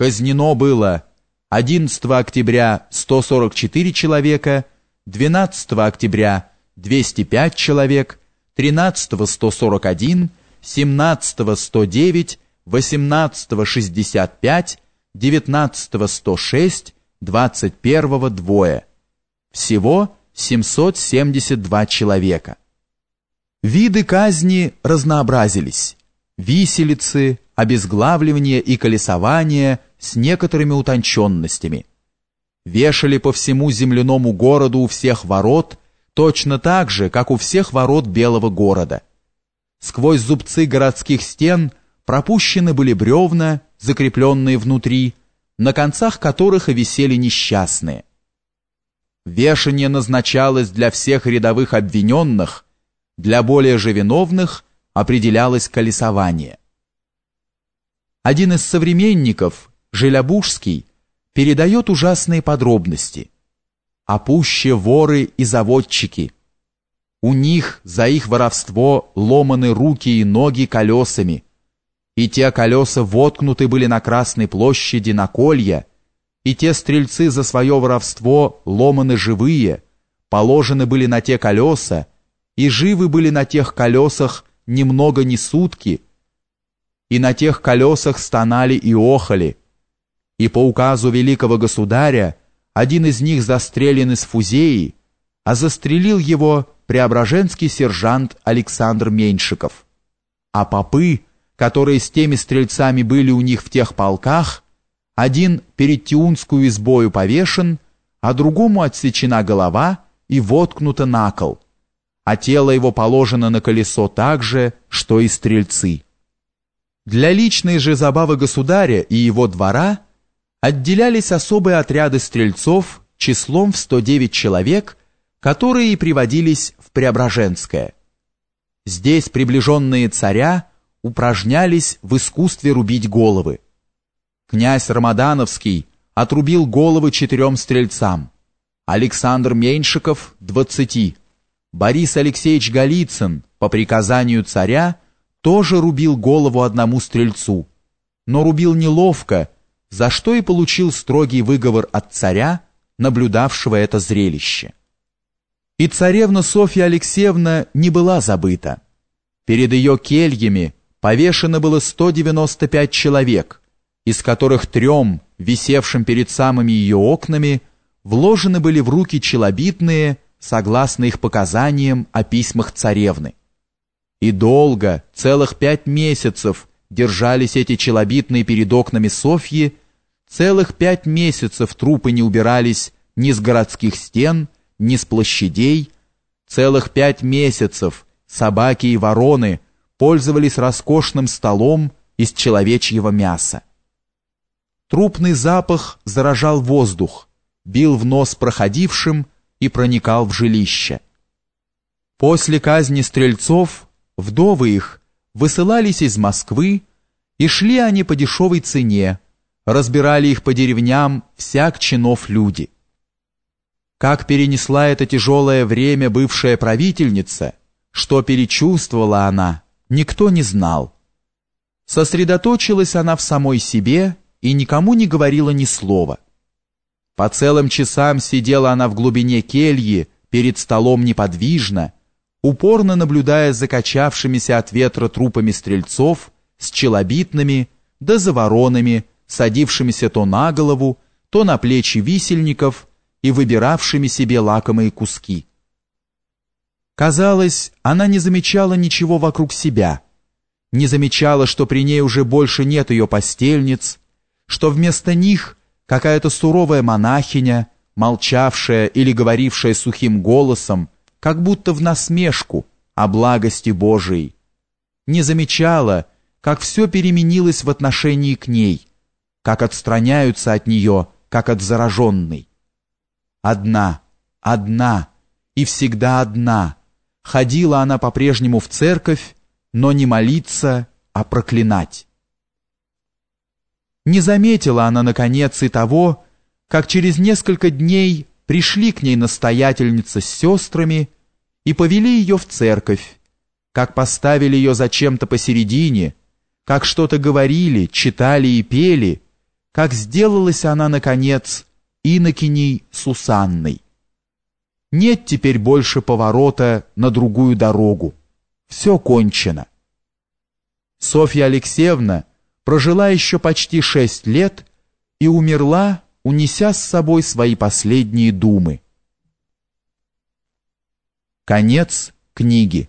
казнено было 11 октября 144 человека, 12 октября 205 человек, 13 141, 17 109, 18 65, 19 106, 21 двое. Всего 772 человека. Виды казни разнообразились. Виселицы, обезглавливание и колесование с некоторыми утонченностями. Вешали по всему земляному городу у всех ворот, точно так же, как у всех ворот Белого города. Сквозь зубцы городских стен пропущены были бревна, закрепленные внутри, на концах которых и висели несчастные. Вешание назначалось для всех рядовых обвиненных, для более же виновных определялось колесование. Один из современников, Желябужский, передает ужасные подробности. А пуще воры и заводчики. У них за их воровство ломаны руки и ноги колесами, и те колеса воткнуты были на Красной площади на колья, и те стрельцы за свое воровство ломаны живые, положены были на те колеса, и живы были на тех колесах немного не сутки, и на тех колесах стонали и охали, и по указу великого государя один из них застрелен из фузеи, а застрелил его преображенский сержант Александр Меньшиков. А попы, которые с теми стрельцами были у них в тех полках, один перед Тиунскую избою повешен, а другому отсечена голова и воткнута на кол, а тело его положено на колесо так же, что и стрельцы. Для личной же забавы государя и его двора отделялись особые отряды стрельцов числом в 109 человек, которые приводились в Преображенское. Здесь приближенные царя упражнялись в искусстве рубить головы. Князь Рамадановский отрубил головы четырем стрельцам, Александр Меньшиков – двадцати, Борис Алексеевич Голицын по приказанию царя тоже рубил голову одному стрельцу, но рубил неловко, за что и получил строгий выговор от царя, наблюдавшего это зрелище. И царевна Софья Алексеевна не была забыта. Перед ее кельями повешено было 195 человек, из которых трем, висевшим перед самыми ее окнами, вложены были в руки челобитные, согласно их показаниям о письмах царевны. И долго, целых пять месяцев, держались эти челобитные перед окнами Софьи, целых пять месяцев трупы не убирались ни с городских стен, ни с площадей, целых пять месяцев собаки и вороны пользовались роскошным столом из человечьего мяса. Трупный запах заражал воздух, бил в нос проходившим и проникал в жилище. После казни стрельцов вдовы их высылались из Москвы, и шли они по дешевой цене, разбирали их по деревням всяк чинов люди. Как перенесла это тяжелое время бывшая правительница, что перечувствовала она, никто не знал. Сосредоточилась она в самой себе и никому не говорила ни слова. По целым часам сидела она в глубине кельи, перед столом неподвижно, упорно наблюдая за качавшимися от ветра трупами стрельцов, с челобитными, да за воронами, садившимися то на голову, то на плечи висельников и выбиравшими себе лакомые куски. Казалось, она не замечала ничего вокруг себя, не замечала, что при ней уже больше нет ее постельниц, что вместо них какая-то суровая монахиня, молчавшая или говорившая сухим голосом, как будто в насмешку о благости Божией, не замечала, как все переменилось в отношении к ней, как отстраняются от нее, как от зараженной. Одна, одна и всегда одна — Ходила она по-прежнему в церковь, но не молиться, а проклинать. Не заметила она, наконец, и того, как через несколько дней пришли к ней настоятельница с сестрами и повели ее в церковь, как поставили ее зачем-то посередине, как что-то говорили, читали и пели, как сделалась она, наконец, инокиней Сусанной. Нет теперь больше поворота на другую дорогу. Все кончено. Софья Алексеевна прожила еще почти шесть лет и умерла, унеся с собой свои последние думы. Конец книги.